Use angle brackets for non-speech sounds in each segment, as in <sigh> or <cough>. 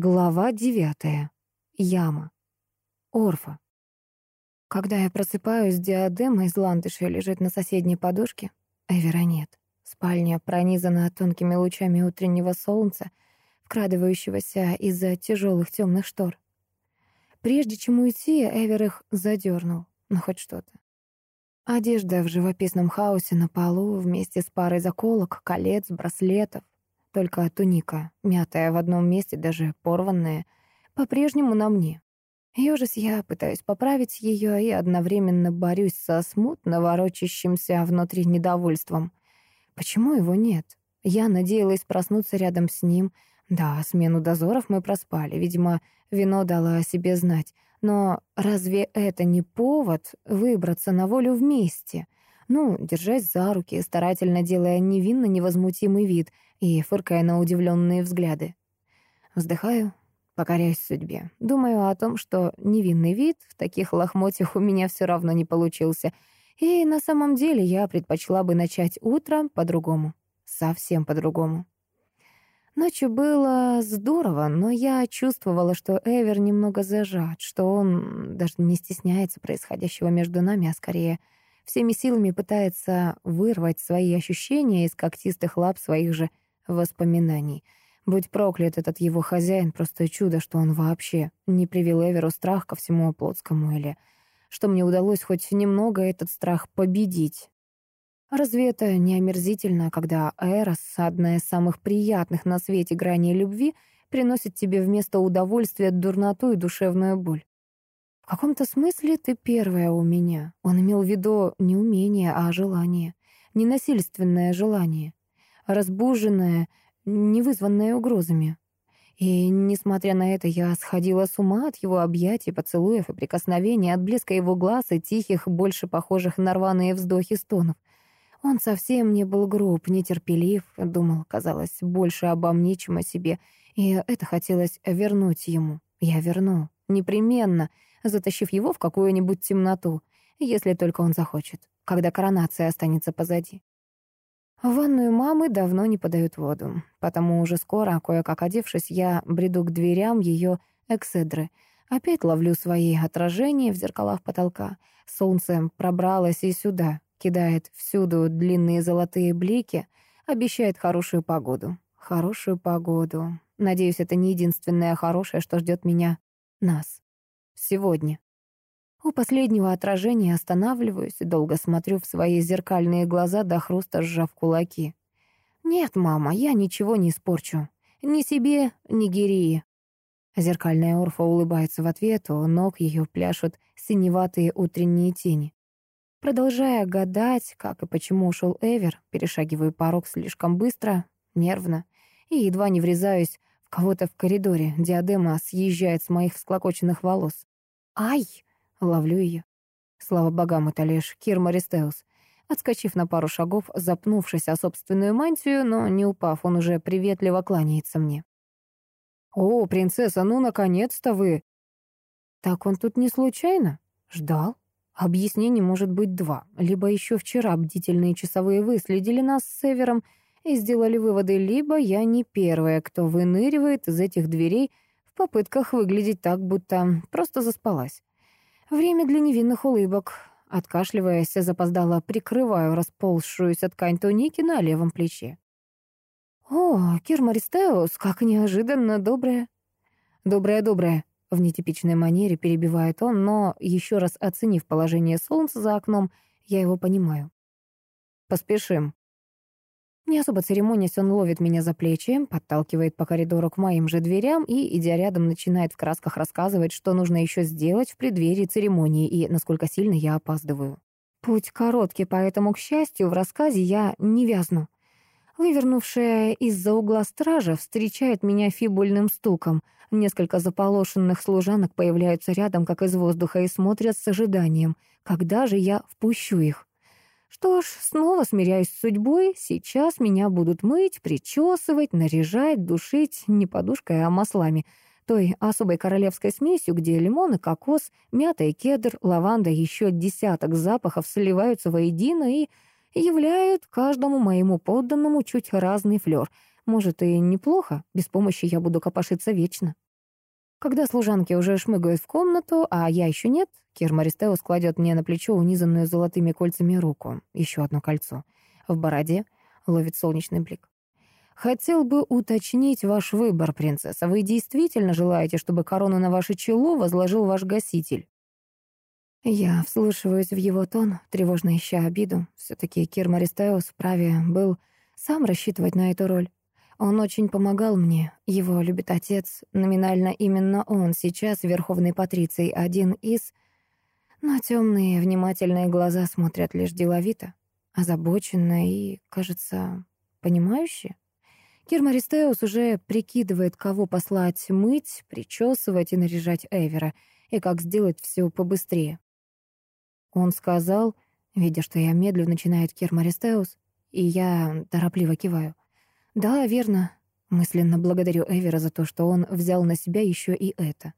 Глава девятая. Яма. Орфа. Когда я просыпаюсь, диадема из ландыша лежит на соседней подушке. Эвера нет. Спальня пронизана тонкими лучами утреннего солнца, вкрадывающегося из-за тяжелых темных штор. Прежде чем уйти, Эвер их задернул. Ну, хоть что-то. Одежда в живописном хаосе на полу вместе с парой заколок, колец, браслетов, только туника, мятая в одном месте, даже порванная, по-прежнему на мне. Ёжись я, пытаюсь поправить ее и одновременно борюсь со смутно ворочащимся внутри недовольством. Почему его нет? Я надеялась проснуться рядом с ним. Да, смену дозоров мы проспали, видимо, вино дало о себе знать. Но разве это не повод выбраться на волю вместе — ну, держась за руки, старательно делая невинно невозмутимый вид и фыркая на удивленные взгляды. Вздыхаю, покоряюсь судьбе. Думаю о том, что невинный вид в таких лохмотьях у меня все равно не получился. И на самом деле я предпочла бы начать утро по-другому. Совсем по-другому. Ночью было здорово, но я чувствовала, что Эвер немного зажат, что он даже не стесняется происходящего между нами, а скорее всеми силами пытается вырвать свои ощущения из когтистых лап своих же воспоминаний. Будь проклят этот его хозяин, просто чудо, что он вообще не привел Эверу страх ко всему Плотскому, или что мне удалось хоть немного этот страх победить. Разве это не омерзительно, когда Эрос, одна из самых приятных на свете граней любви, приносит тебе вместо удовольствия дурноту и душевную боль? В каком-то смысле ты первая у меня. Он имел в виду не умение, а желание. Ненасильственное желание. Разбуженное, не вызванное угрозами. И, несмотря на это, я сходила с ума от его объятий, поцелуев и прикосновений, от блеска его глаз и тихих, больше похожих на рваные вздохи стонов. Он совсем не был груб, нетерпелив, думал, казалось, больше обо мне, чем о себе, и это хотелось вернуть ему. Я верну. Непременно затащив его в какую-нибудь темноту, если только он захочет, когда коронация останется позади. В ванную мамы давно не подают воду, потому уже скоро, кое-как одевшись, я бреду к дверям ее экседры. Опять ловлю свои отражения в зеркалах потолка. Солнце пробралось и сюда, кидает всюду длинные золотые блики, обещает хорошую погоду. Хорошую погоду. Надеюсь, это не единственное хорошее, что ждет меня, нас сегодня. У последнего отражения останавливаюсь и долго смотрю в свои зеркальные глаза до хруста, сжав кулаки. «Нет, мама, я ничего не испорчу. Ни себе, ни Гирии». Зеркальная Орфа улыбается в ответ, у ног ее пляшут синеватые утренние тени. Продолжая гадать, как и почему ушел Эвер, перешагиваю порог слишком быстро, нервно, и едва не врезаюсь в кого-то в коридоре. Диадема съезжает с моих всклокоченных волос. «Ай!» — ловлю ее. Слава богам, это лишь Кир Мористеус. Отскочив на пару шагов, запнувшись о собственную мантию, но не упав, он уже приветливо кланяется мне. «О, принцесса, ну, наконец-то вы!» «Так он тут не случайно? Ждал?» Объяснений может быть два. Либо еще вчера бдительные часовые выследили нас с Севером и сделали выводы, либо я не первая, кто выныривает из этих дверей попытках выглядеть так, будто просто заспалась. Время для невинных улыбок. Откашливаясь, запоздала, прикрываю расползшуюся ткань туники на левом плече. «О, Кир Мористеус, как неожиданно добрая!» «Добрая-добрая!» — в нетипичной манере перебивает он, но, еще раз оценив положение солнца за окном, я его понимаю. «Поспешим!» Не особо церемонясь, он ловит меня за плечи, подталкивает по коридору к моим же дверям и, идя рядом, начинает в красках рассказывать, что нужно еще сделать в преддверии церемонии и насколько сильно я опаздываю. Путь короткий, поэтому, к счастью, в рассказе я не вязну. Вывернувшая из-за угла стража встречает меня фибульным стуком. Несколько заполошенных служанок появляются рядом, как из воздуха, и смотрят с ожиданием, когда же я впущу их. Что ж, снова смиряюсь с судьбой. Сейчас меня будут мыть, причесывать, наряжать, душить не подушкой, а маслами. Той особой королевской смесью, где лимон и кокос, мята и кедр, лаванда, еще десяток запахов сливаются воедино и являют каждому моему подданному чуть разный флёр. Может, и неплохо, без помощи я буду копошиться вечно. Когда служанки уже шмыгают в комнату, а я еще нет, Кир Мористеус кладет мне на плечо унизанную золотыми кольцами руку, еще одно кольцо. В бороде ловит солнечный блик. «Хотел бы уточнить ваш выбор, принцесса. Вы действительно желаете, чтобы корону на ваше чело возложил ваш гаситель?» Я вслушиваюсь в его тон, тревожно ища обиду. Все-таки Кир Мористеус вправе был сам рассчитывать на эту роль. Он очень помогал мне. Его любит отец. Номинально именно он сейчас верховный патриций, один из... Но темные, внимательные глаза смотрят лишь деловито, озабоченно и, кажется, понимающе. Кир Мористеус уже прикидывает, кого послать мыть, причесывать и наряжать Эвера, и как сделать все побыстрее. Он сказал, видя, что я медлю, начинает Кир Мористеус, и я торопливо киваю. Да, верно. Мысленно благодарю Эвера за то, что он взял на себя еще и это.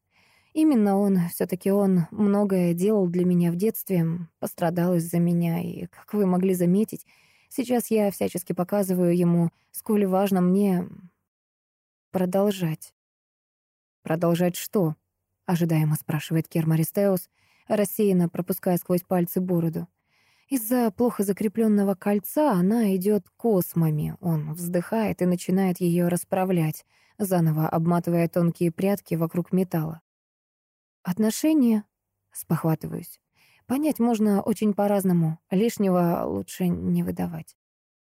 Именно он, все таки он многое делал для меня в детстве, пострадал из-за меня, и, как вы могли заметить, сейчас я всячески показываю ему, сколь важно мне продолжать. «Продолжать что?» — ожидаемо спрашивает Кермаристеус, рассеянно пропуская сквозь пальцы бороду. Из-за плохо закрепленного кольца она идет космами. Он вздыхает и начинает ее расправлять, заново обматывая тонкие прядки вокруг металла. Отношения, спохватываюсь. Понять можно очень по-разному, лишнего лучше не выдавать.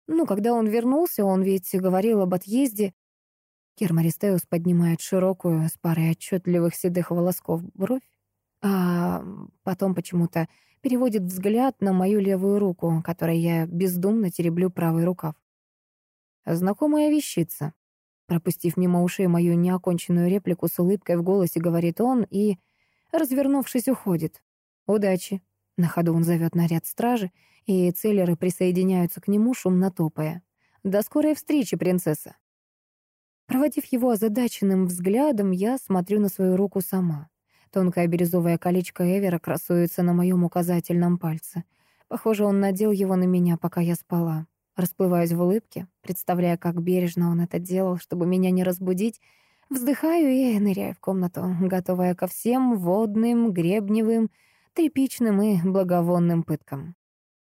Ну, когда он вернулся, он ведь говорил об отъезде. Кермаристеус поднимает широкую, с парой отчетливых седых волосков бровь, а потом почему-то переводит взгляд на мою левую руку, которой я бездумно тереблю правый рукав. Знакомая вещица. Пропустив мимо ушей мою неоконченную реплику с улыбкой в голосе, говорит он и, развернувшись, уходит. «Удачи!» На ходу он зовет наряд стражи, и целлеры присоединяются к нему, шумно топая. «До скорой встречи, принцесса!» Проводив его озадаченным взглядом, я смотрю на свою руку сама. Тонкое бирюзовое колечко Эвера красуется на моем указательном пальце. Похоже, он надел его на меня, пока я спала. Расплываюсь в улыбке, представляя, как бережно он это делал, чтобы меня не разбудить. Вздыхаю и ныряю в комнату, готовая ко всем водным, гребневым, тряпичным и благовонным пыткам.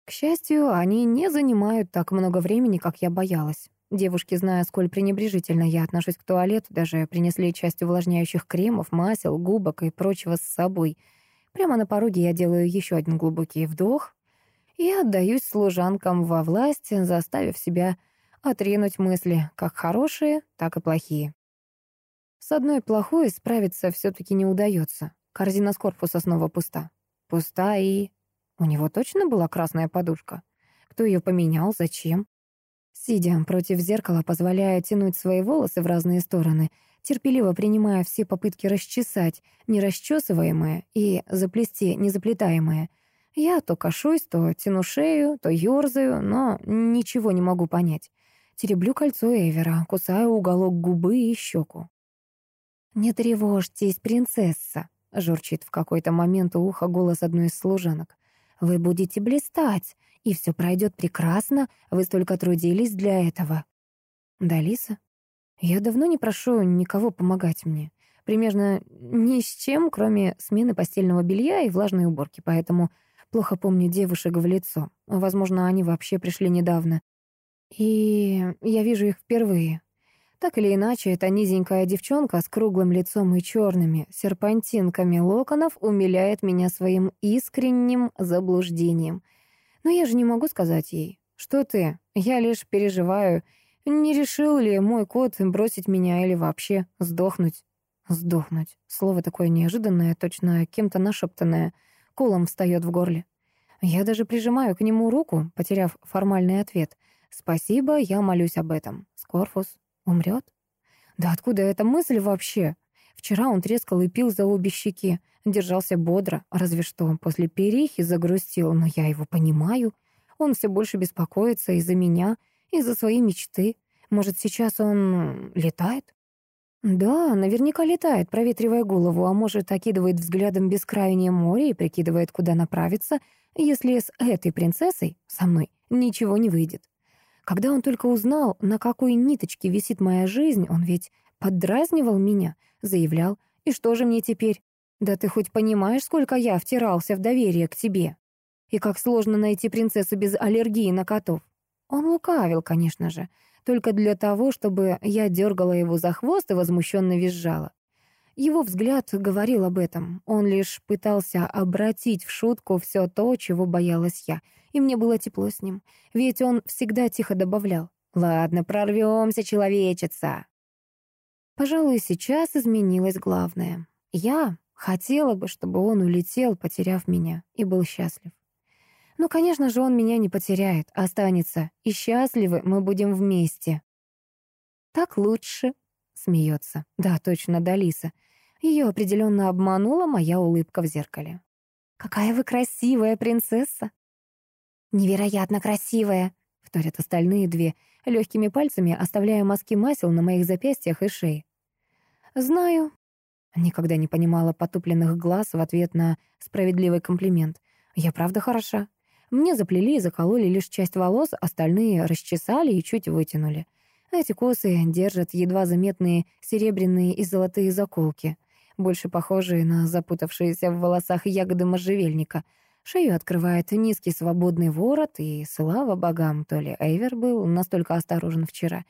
К счастью, они не занимают так много времени, как я боялась. Девушки, зная, сколь пренебрежительно я отношусь к туалету, даже принесли часть увлажняющих кремов, масел, губок и прочего с собой. Прямо на пороге я делаю еще один глубокий вдох и отдаюсь служанкам во власть, заставив себя отринуть мысли, как хорошие, так и плохие. С одной плохой справиться все-таки не удается. Корзина с корпуса снова пуста. Пуста и... У него точно была красная подушка? Кто ее поменял? Зачем? Сидя против зеркала, позволяя тянуть свои волосы в разные стороны, терпеливо принимая все попытки расчесать нерасчесываемое и заплести незаплетаемое, я то кашусь, то тяну шею, то ёрзаю, но ничего не могу понять. Тереблю кольцо Эвера, кусаю уголок губы и щеку. «Не тревожьтесь, принцесса», — журчит в какой-то момент у уха голос одной из служанок. «Вы будете блистать и все пройдет прекрасно, вы столько трудились для этого». «Далиса? Я давно не прошу никого помогать мне. Примерно ни с чем, кроме смены постельного белья и влажной уборки, поэтому плохо помню девушек в лицо. Возможно, они вообще пришли недавно. И я вижу их впервые. Так или иначе, эта низенькая девчонка с круглым лицом и черными серпантинками локонов умиляет меня своим искренним заблуждением. Но я же не могу сказать ей. Что ты? Я лишь переживаю. Не решил ли мой кот бросить меня или вообще сдохнуть? Сдохнуть. Слово такое неожиданное, точно кем-то нашептанное. Колом встает в горле. Я даже прижимаю к нему руку, потеряв формальный ответ. «Спасибо, я молюсь об этом. Скорфус умрет?» Да откуда эта мысль вообще? Вчера он трескал и пил за обе щеки. Держался бодро, разве что после перехи загрустил, но я его понимаю. Он все больше беспокоится из-за меня, из-за своей мечты. Может, сейчас он летает? Да, наверняка летает, проветривая голову, а может, окидывает взглядом бескрайнее море и прикидывает, куда направиться, если с этой принцессой, со мной, ничего не выйдет. Когда он только узнал, на какой ниточке висит моя жизнь, он ведь поддразнивал меня, заявлял, И что же мне теперь? Да ты хоть понимаешь, сколько я втирался в доверие к тебе? И как сложно найти принцессу без аллергии на котов? Он лукавил, конечно же, только для того, чтобы я дергала его за хвост и возмущенно визжала. Его взгляд говорил об этом. Он лишь пытался обратить в шутку все то, чего боялась я. И мне было тепло с ним. Ведь он всегда тихо добавлял. «Ладно, прорвемся, человечица!» Пожалуй, сейчас изменилось главное. Я хотела бы, чтобы он улетел, потеряв меня, и был счастлив. Ну, конечно же, он меня не потеряет, останется. И счастливы мы будем вместе. Так лучше, смеется. Да, точно, Далиса. Ее определенно обманула моя улыбка в зеркале. «Какая вы красивая принцесса!» «Невероятно красивая!» — вторят остальные две, легкими пальцами оставляя маски масел на моих запястьях и шее. «Знаю». Никогда не понимала потупленных глаз в ответ на справедливый комплимент. «Я правда хороша. Мне заплели и закололи лишь часть волос, остальные расчесали и чуть вытянули. Эти косы держат едва заметные серебряные и золотые заколки, больше похожие на запутавшиеся в волосах ягоды можжевельника. Шею открывает низкий свободный ворот, и слава богам, то ли Эйвер был настолько осторожен вчера,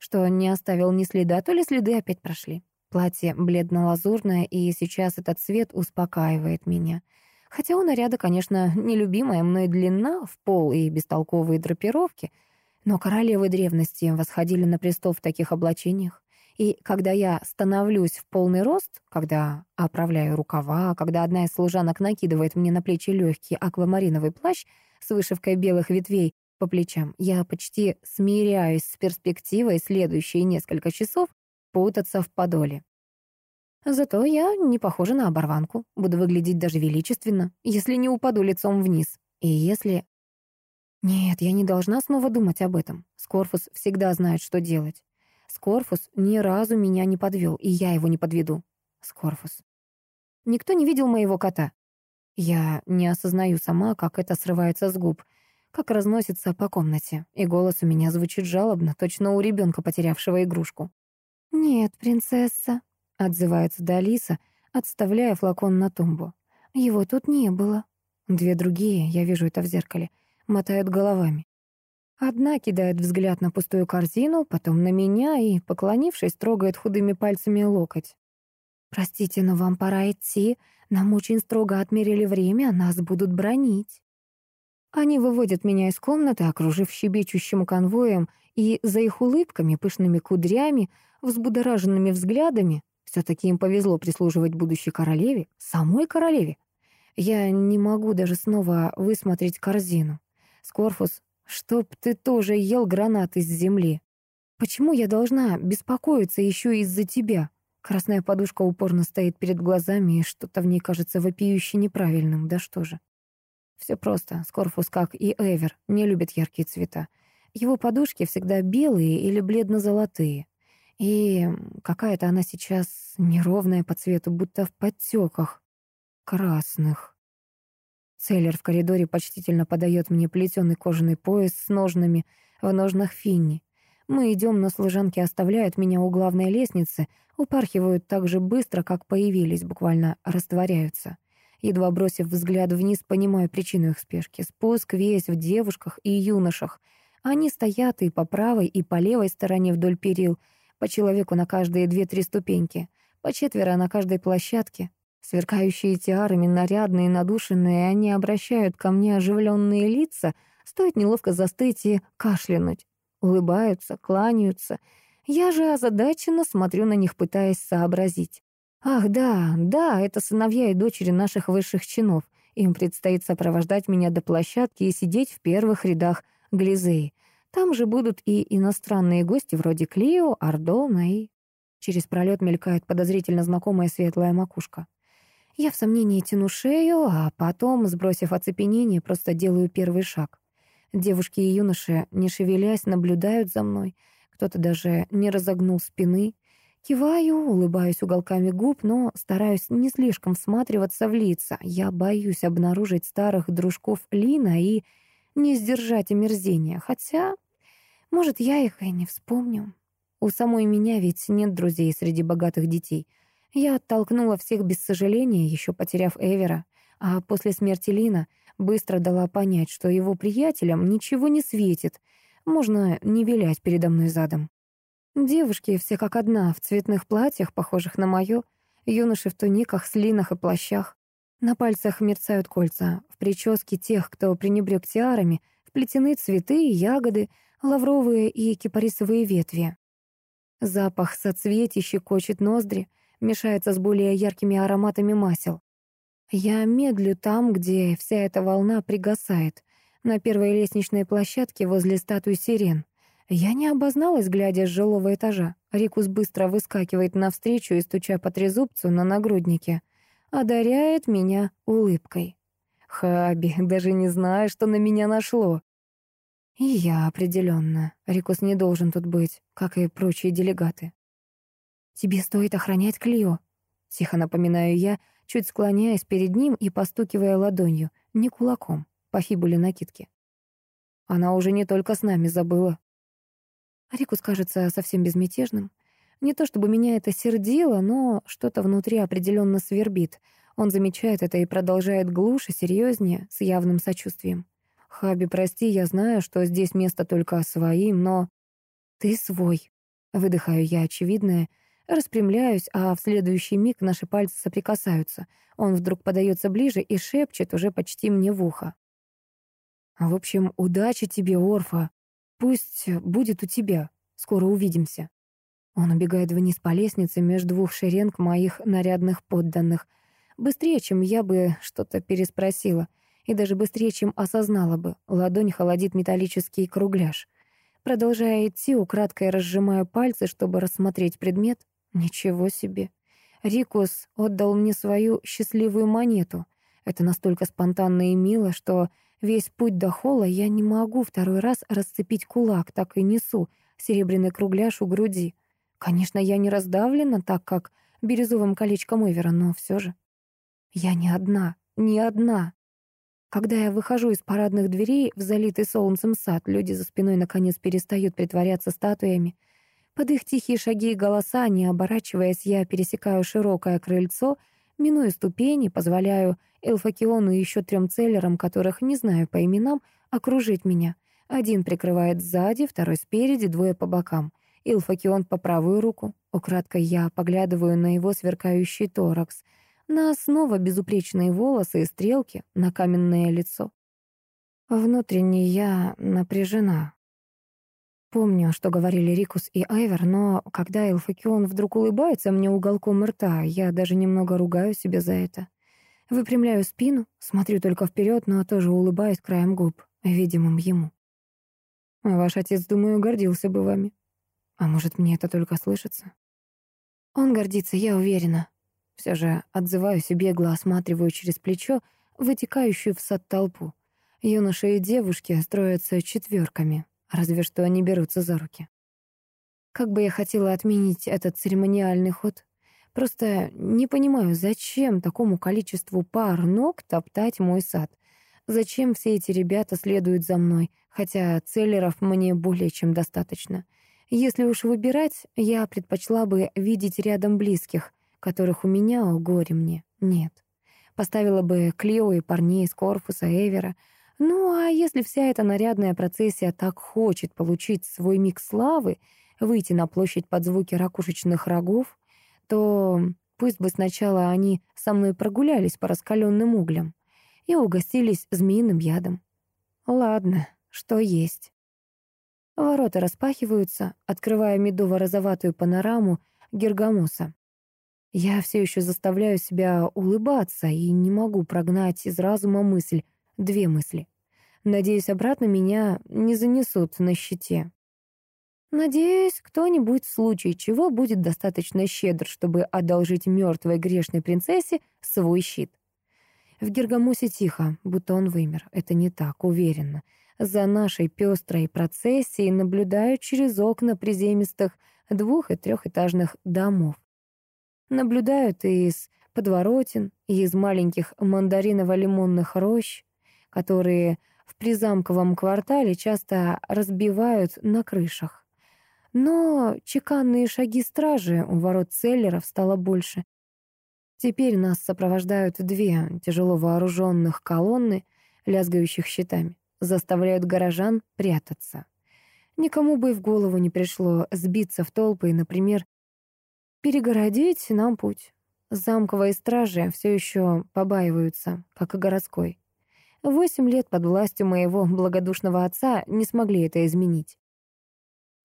что не оставил ни следа, то ли следы опять прошли. Платье бледно-лазурное, и сейчас этот цвет успокаивает меня — Хотя у наряда, конечно, нелюбимая мной длина в пол и бестолковые драпировки, но королевы древности восходили на престол в таких облачениях. И когда я становлюсь в полный рост, когда оправляю рукава, когда одна из служанок накидывает мне на плечи легкий аквамариновый плащ с вышивкой белых ветвей по плечам, я почти смиряюсь с перспективой следующие несколько часов путаться в подоле. Зато я не похожа на оборванку, буду выглядеть даже величественно, если не упаду лицом вниз. И если... Нет, я не должна снова думать об этом. Скорфус всегда знает, что делать. Скорфус ни разу меня не подвел, и я его не подведу. Скорфус. Никто не видел моего кота. Я не осознаю сама, как это срывается с губ, как разносится по комнате, и голос у меня звучит жалобно, точно у ребенка, потерявшего игрушку. «Нет, принцесса», Отзывается Далиса, отставляя флакон на тумбу. Его тут не было. Две другие, я вижу это в зеркале, мотают головами. Одна кидает взгляд на пустую корзину, потом на меня и, поклонившись, трогает худыми пальцами локоть. «Простите, но вам пора идти. Нам очень строго отмерили время, нас будут бронить». Они выводят меня из комнаты, окружив щебечущим конвоем, и за их улыбками, пышными кудрями, взбудораженными взглядами все-таки им повезло прислуживать будущей королеве, самой королеве. Я не могу даже снова высмотреть корзину. Скорфус, чтоб ты тоже ел гранаты с земли. Почему я должна беспокоиться еще из-за тебя? Красная подушка упорно стоит перед глазами, и что-то в ней кажется вопиюще неправильным. Да что же? Все просто. Скорфус, как и Эвер, не любит яркие цвета. Его подушки всегда белые или бледно-золотые. И какая-то она сейчас неровная по цвету, будто в подтеках красных. Целлер в коридоре почтительно подает мне плетеный кожаный пояс с ножнами в ножнах финни. Мы идем, но служанки оставляют меня у главной лестницы, упархивают так же быстро, как появились, буквально растворяются. Едва бросив взгляд вниз, понимаю причину их спешки. Спуск весь в девушках и юношах. Они стоят и по правой, и по левой стороне вдоль перил, по человеку на каждые две-три ступеньки, по четверо на каждой площадке. Сверкающие тиарами, нарядные, надушенные, они обращают ко мне оживленные лица, стоит неловко застыть и кашлянуть. Улыбаются, кланяются. Я же озадаченно смотрю на них, пытаясь сообразить. Ах, да, да, это сыновья и дочери наших высших чинов. Им предстоит сопровождать меня до площадки и сидеть в первых рядах глизеи. Там же будут и иностранные гости вроде Клио, Ардона и... Через пролет мелькает подозрительно знакомая светлая макушка. Я в сомнении тяну шею, а потом, сбросив оцепенение, просто делаю первый шаг. Девушки и юноши, не шевелясь, наблюдают за мной. Кто-то даже не разогнул спины. Киваю, улыбаюсь уголками губ, но стараюсь не слишком всматриваться в лица. Я боюсь обнаружить старых дружков Лина и не сдержать омерзения, хотя, может, я их и не вспомню. У самой меня ведь нет друзей среди богатых детей. Я оттолкнула всех без сожаления, еще потеряв Эвера, а после смерти Лина быстро дала понять, что его приятелям ничего не светит, можно не вилять передо мной задом. Девушки все как одна, в цветных платьях, похожих на моё, юноши в туниках, слинах и плащах. На пальцах мерцают кольца, в прическе тех, кто пренебрег тиарами, вплетены цветы, ягоды, лавровые и кипарисовые ветви. Запах соцветий щекочет ноздри, мешается с более яркими ароматами масел. Я медлю там, где вся эта волна пригасает, на первой лестничной площадке возле статуи сирен. Я не обозналась, глядя с жилого этажа. Рикус быстро выскакивает навстречу и, стуча по трезубцу на нагруднике, одаряет меня улыбкой. Хаби, даже не знаю, что на меня нашло. И я определенно. Рикус не должен тут быть, как и прочие делегаты. «Тебе стоит охранять Клио», — тихо напоминаю я, чуть склоняясь перед ним и постукивая ладонью, не кулаком, по фибуле накидки. Она уже не только с нами забыла. Рикус кажется совсем безмятежным. Не то чтобы меня это сердило, но что-то внутри определенно свербит. Он замечает это и продолжает глуше, серьезнее, с явным сочувствием. «Хаби, прости, я знаю, что здесь место только своим, но...» «Ты свой», — выдыхаю я очевидное, распрямляюсь, а в следующий миг наши пальцы соприкасаются. Он вдруг подается ближе и шепчет уже почти мне в ухо. «В общем, удачи тебе, Орфа. Пусть будет у тебя. Скоро увидимся». Он убегает вниз по лестнице между двух шеренг моих нарядных подданных. Быстрее, чем я бы что-то переспросила — и даже быстрее, чем осознала бы. Ладонь холодит металлический кругляш. Продолжая идти, украдкой разжимаю пальцы, чтобы рассмотреть предмет. Ничего себе. Рикус отдал мне свою счастливую монету. Это настолько спонтанно и мило, что весь путь до холла я не могу второй раз расцепить кулак, так и несу серебряный кругляш у груди. Конечно, я не раздавлена, так как бирюзовым колечком Эвера, но все же. Я не одна, не одна. Когда я выхожу из парадных дверей в залитый солнцем сад, люди за спиной наконец перестают притворяться статуями. Под их тихие шаги и голоса, не оборачиваясь, я пересекаю широкое крыльцо, миную ступени, позволяю Элфакиону и еще трем целлерам, которых не знаю по именам, окружить меня. Один прикрывает сзади, второй спереди, двое по бокам. Илфакион по правую руку. Украдкой я поглядываю на его сверкающий торакс — на снова безупречные волосы и стрелки, на каменное лицо. Внутренне я напряжена. Помню, что говорили Рикус и Айвер, но когда Элфакион вдруг улыбается мне уголком рта, я даже немного ругаю себя за это. Выпрямляю спину, смотрю только вперед, но тоже улыбаюсь краем губ, видимым ему. Ваш отец, думаю, гордился бы вами. А может, мне это только слышится? Он гордится, я уверена. Все же отзываюсь и бегло осматриваю через плечо вытекающую в сад толпу. Юноши и девушки строятся четверками, разве что они берутся за руки. Как бы я хотела отменить этот церемониальный ход. Просто не понимаю, зачем такому количеству пар ног топтать мой сад. Зачем все эти ребята следуют за мной, хотя целлеров мне более чем достаточно. Если уж выбирать, я предпочла бы видеть рядом близких, которых у меня, о горе мне, нет. Поставила бы Клио и парней из корпуса Эвера. Ну, а если вся эта нарядная процессия так хочет получить свой миг славы, выйти на площадь под звуки ракушечных рогов, то пусть бы сначала они со мной прогулялись по раскаленным углям и угостились змеиным ядом. Ладно, что есть. Ворота распахиваются, открывая медово-розоватую панораму Гергамоса. Я все еще заставляю себя улыбаться и не могу прогнать из разума мысль, две мысли. Надеюсь, обратно меня не занесут на щите. Надеюсь, кто-нибудь в случае чего будет достаточно щедр, чтобы одолжить мертвой грешной принцессе свой щит. В Гергамусе тихо, будто он вымер. Это не так, уверенно. За нашей пестрой процессией наблюдают через окна приземистых двух- и трехэтажных домов наблюдают и из подворотен, и из маленьких мандариново-лимонных рощ, которые в призамковом квартале часто разбивают на крышах. Но чеканные шаги стражи у ворот целлеров стало больше. Теперь нас сопровождают две тяжело вооруженных колонны, лязгающих щитами, заставляют горожан прятаться. Никому бы и в голову не пришло сбиться в толпы и, например, перегородить нам путь. Замковые стражи все еще побаиваются, как и городской. Восемь лет под властью моего благодушного отца не смогли это изменить.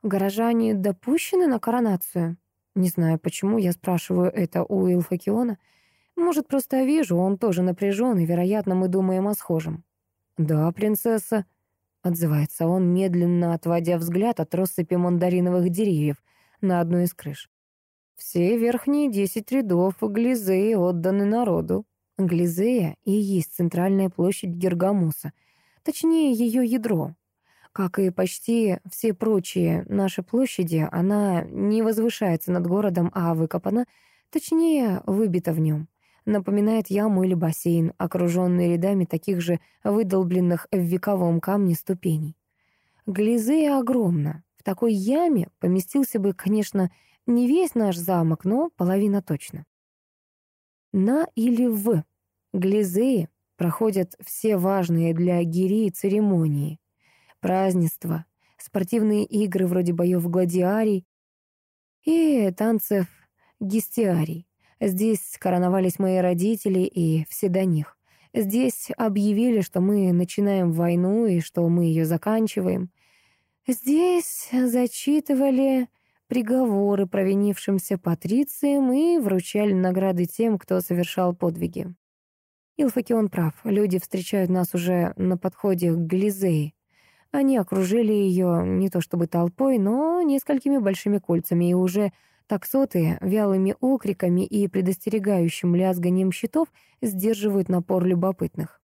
Горожане допущены на коронацию? Не знаю, почему я спрашиваю это у Илфакиона. Может, просто вижу, он тоже напряжен, и, вероятно, мы думаем о схожем. «Да, принцесса», — отзывается он, медленно отводя взгляд от россыпи мандариновых деревьев на одну из крыш. «Все верхние десять рядов Глизеи отданы народу. Глизея и есть центральная площадь Гергамуса, точнее, ее ядро. Как и почти все прочие наши площади, она не возвышается над городом, а выкопана, точнее, выбита в нем. Напоминает яму или бассейн, окруженный рядами таких же выдолбленных в вековом камне ступеней. Глизея огромна. В такой яме поместился бы, конечно, не весь наш замок, но половина точно. На или в Глизее проходят все важные для гирии церемонии празднества, спортивные игры вроде боев гладиарий и танцев гистиарий. Здесь короновались мои родители и все до них. Здесь объявили, что мы начинаем войну и что мы ее заканчиваем. Здесь зачитывали приговоры провинившимся патрициям и вручали награды тем, кто совершал подвиги. Илфакион прав, люди встречают нас уже на подходе к Гализеи. Они окружили ее не то чтобы толпой, но несколькими большими кольцами, и уже таксоты вялыми окриками и предостерегающим лязганием щитов сдерживают напор любопытных.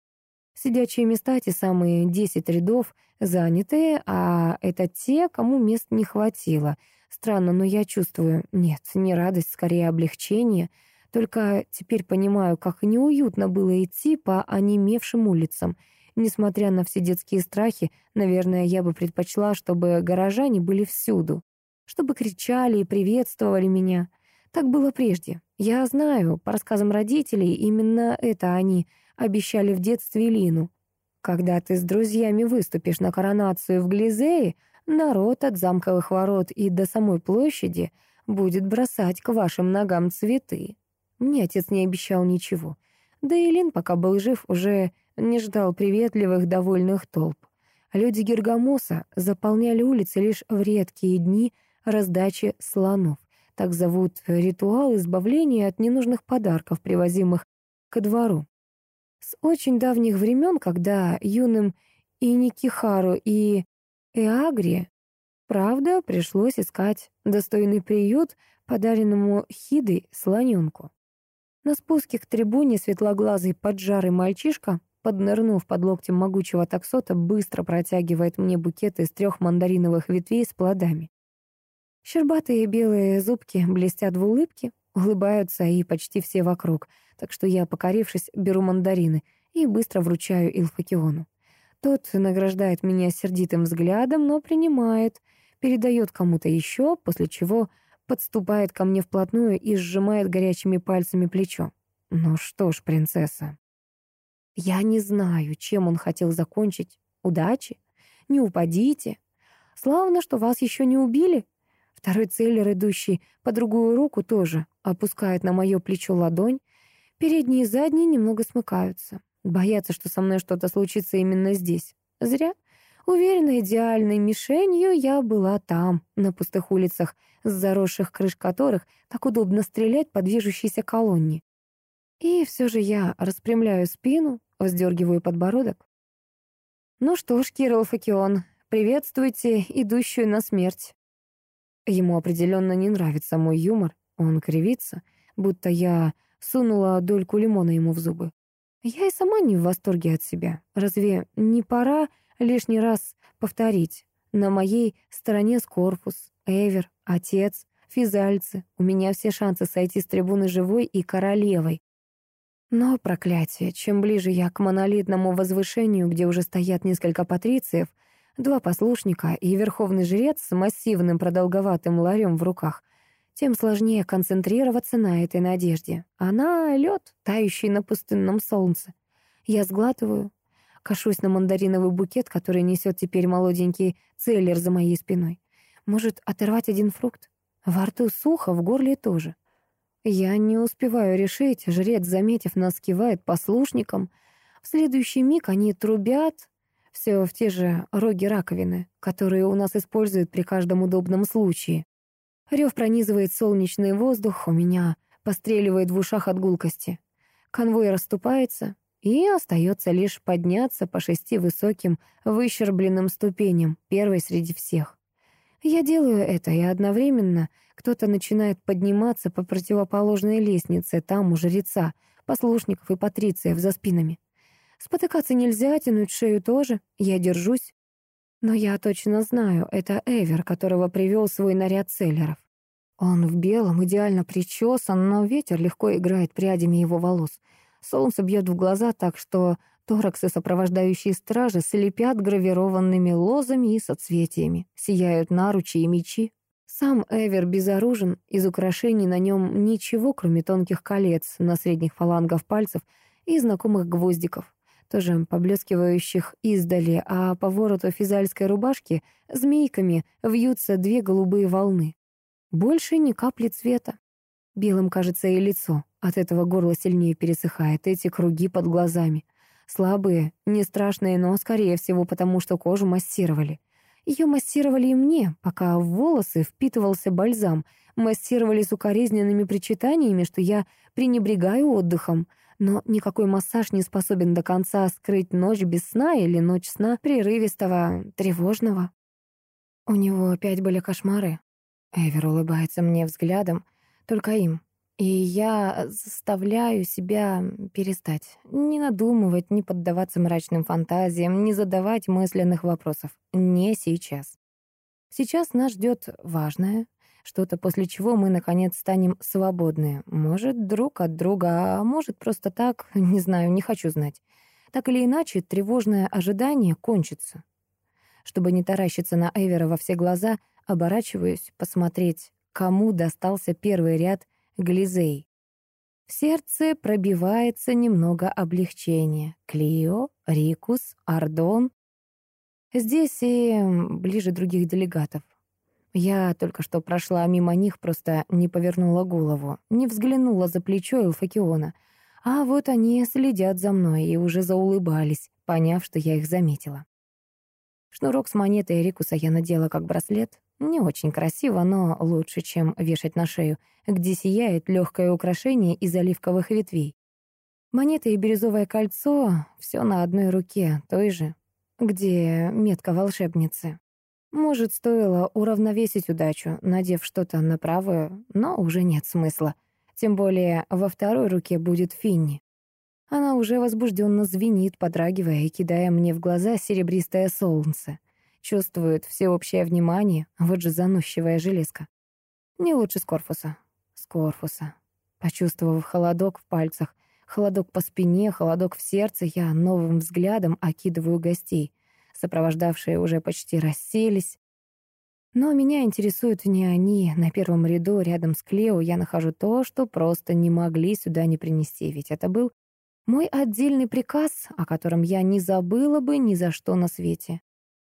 Сидячие места, те самые десять рядов, заняты, а это те, кому мест не хватило. Странно, но я чувствую, нет, не радость, скорее облегчение. Только теперь понимаю, как неуютно было идти по онемевшим улицам — Несмотря на все детские страхи, наверное, я бы предпочла, чтобы горожане были всюду, чтобы кричали и приветствовали меня. Так было прежде. Я знаю, по рассказам родителей, именно это они обещали в детстве Лину. Когда ты с друзьями выступишь на коронацию в Глизее, народ от замковых ворот и до самой площади будет бросать к вашим ногам цветы. Мне отец не обещал ничего. Да и Лин, пока был жив, уже не ждал приветливых, довольных толп. Люди Гергамоса заполняли улицы лишь в редкие дни раздачи слонов. Так зовут ритуал избавления от ненужных подарков, привозимых ко двору. С очень давних времен, когда юным и Никихару, и Эагри, правда, пришлось искать достойный приют подаренному Хидой слоненку. На спуске к трибуне светлоглазый поджарый мальчишка поднырнув под локтем могучего таксота, быстро протягивает мне букет из трех мандариновых ветвей с плодами. Щербатые белые зубки блестят в улыбке, улыбаются и почти все вокруг, так что я, покорившись, беру мандарины и быстро вручаю Илфакиону. Тот награждает меня сердитым взглядом, но принимает, передает кому-то еще, после чего подступает ко мне вплотную и сжимает горячими пальцами плечо. «Ну что ж, принцесса, я не знаю, чем он хотел закончить. Удачи? Не упадите. Славно, что вас еще не убили. Второй целлер, идущий по другую руку, тоже опускает на мое плечо ладонь. Передние и задние немного смыкаются. Боятся, что со мной что-то случится именно здесь. Зря. Уверена, идеальной мишенью я была там, на пустых улицах, с заросших крыш которых так удобно стрелять по движущейся колонне. И все же я распрямляю спину, вздергиваю подбородок. Ну что ж, Кирилл Факион, приветствуйте идущую на смерть. Ему определенно не нравится мой юмор. Он кривится, будто я сунула дольку лимона ему в зубы. Я и сама не в восторге от себя. Разве не пора лишний раз повторить? На моей стороне Скорпус, Эвер, отец, физальцы. У меня все шансы сойти с трибуны живой и королевой. Но, проклятие, чем ближе я к монолитному возвышению, где уже стоят несколько патрициев, два послушника и верховный жрец с массивным продолговатым ларем в руках, тем сложнее концентрироваться на этой надежде. Она — лед, тающий на пустынном солнце. Я сглатываю, кашусь на мандариновый букет, который несет теперь молоденький целлер за моей спиной. Может, оторвать один фрукт? Во рту сухо, в горле тоже. Я не успеваю решить, жрец, заметив нас, кивает послушникам. В следующий миг они трубят, все в те же роги раковины, которые у нас используют при каждом удобном случае. Рев пронизывает солнечный воздух, у меня постреливает в ушах от гулкости. Конвой расступается, и остается лишь подняться по шести высоким, выщербленным ступеням, первой среди всех. Я делаю это, и одновременно кто-то начинает подниматься по противоположной лестнице, там у жреца, послушников и патрициев за спинами. Спотыкаться нельзя, тянуть шею тоже, я держусь. Но я точно знаю, это Эвер, которого привел свой наряд целлеров. Он в белом, идеально причесан, но ветер легко играет прядями его волос. Солнце бьет в глаза так, что тораксы сопровождающие стражи слепят гравированными лозами и соцветиями, сияют наручи и мечи. Сам Эвер безоружен, из украшений на нем ничего, кроме тонких колец на средних фалангах пальцев и знакомых гвоздиков, тоже поблескивающих издали, а по вороту физальской рубашки змейками вьются две голубые волны. Больше ни капли цвета. Белым кажется и лицо, от этого горло сильнее пересыхает, эти круги под глазами. Слабые, не страшные, но, скорее всего, потому что кожу массировали. Ее массировали и мне, пока в волосы впитывался бальзам, массировали с укоризненными причитаниями, что я пренебрегаю отдыхом, но никакой массаж не способен до конца скрыть ночь без сна или ночь сна прерывистого, тревожного. У него опять были кошмары. Эвер улыбается мне взглядом, только им. И я заставляю себя перестать. Не надумывать, не поддаваться мрачным фантазиям, не задавать мысленных вопросов. Не сейчас. Сейчас нас ждет важное, что-то, после чего мы, наконец, станем свободны. Может, друг от друга, а может, просто так, <laughs> не знаю, не хочу знать. Так или иначе, тревожное ожидание кончится. Чтобы не таращиться на Эвера во все глаза, оборачиваюсь посмотреть, кому достался первый ряд Глизей. В сердце пробивается немного облегчения. Клио, Рикус, Ардон. Здесь и ближе других делегатов. Я только что прошла мимо них, просто не повернула голову, не взглянула за плечо Элфакиона. А вот они следят за мной и уже заулыбались, поняв, что я их заметила. Шнурок с монетой Рикуса я надела как браслет. Не очень красиво, но лучше, чем вешать на шею, где сияет легкое украшение из оливковых ветвей. Монета и бирюзовое кольцо — все на одной руке, той же, где метка волшебницы. Может, стоило уравновесить удачу, надев что-то на правую, но уже нет смысла. Тем более во второй руке будет Финни. Она уже возбужденно звенит, подрагивая и кидая мне в глаза серебристое солнце. Чувствует всеобщее внимание, вот же заносчивая железка. Не лучше с корпуса. С корпуса. Почувствовав холодок в пальцах, холодок по спине, холодок в сердце, я новым взглядом окидываю гостей. Сопровождавшие уже почти расселись. Но меня интересуют не они. На первом ряду рядом с Клео я нахожу то, что просто не могли сюда не принести, ведь это был мой отдельный приказ, о котором я не забыла бы ни за что на свете.